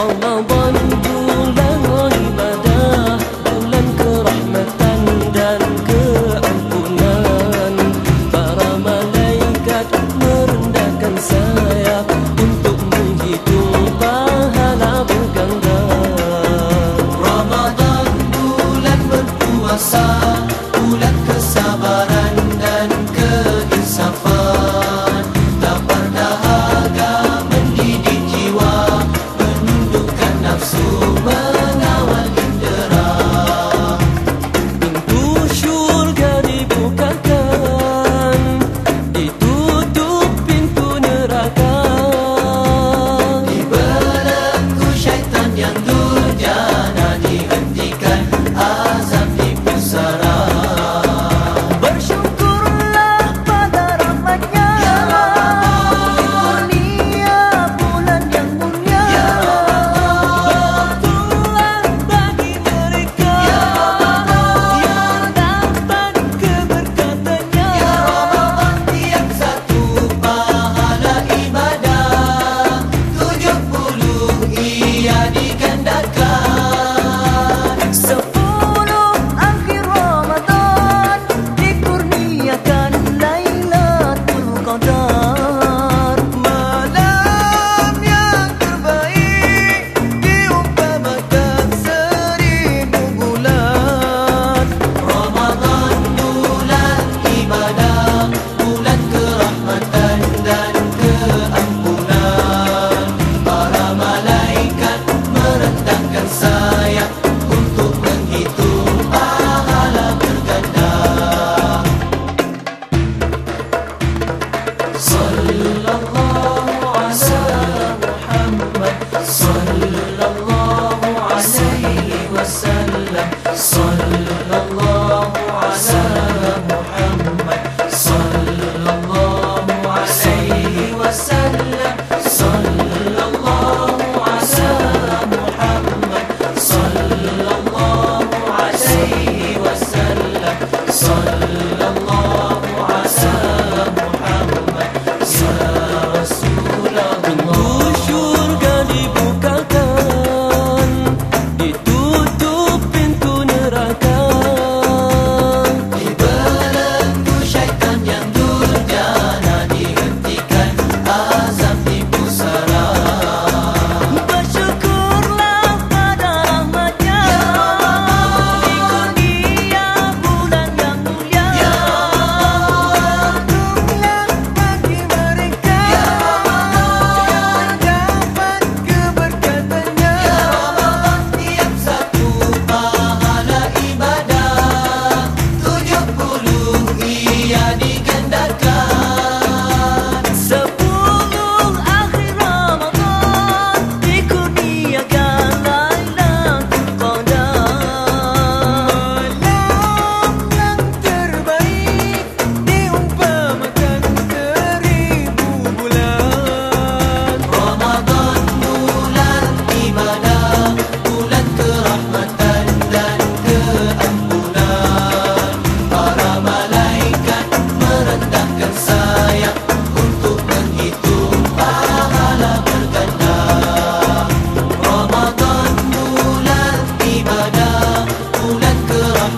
Balla bal over. صلى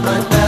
But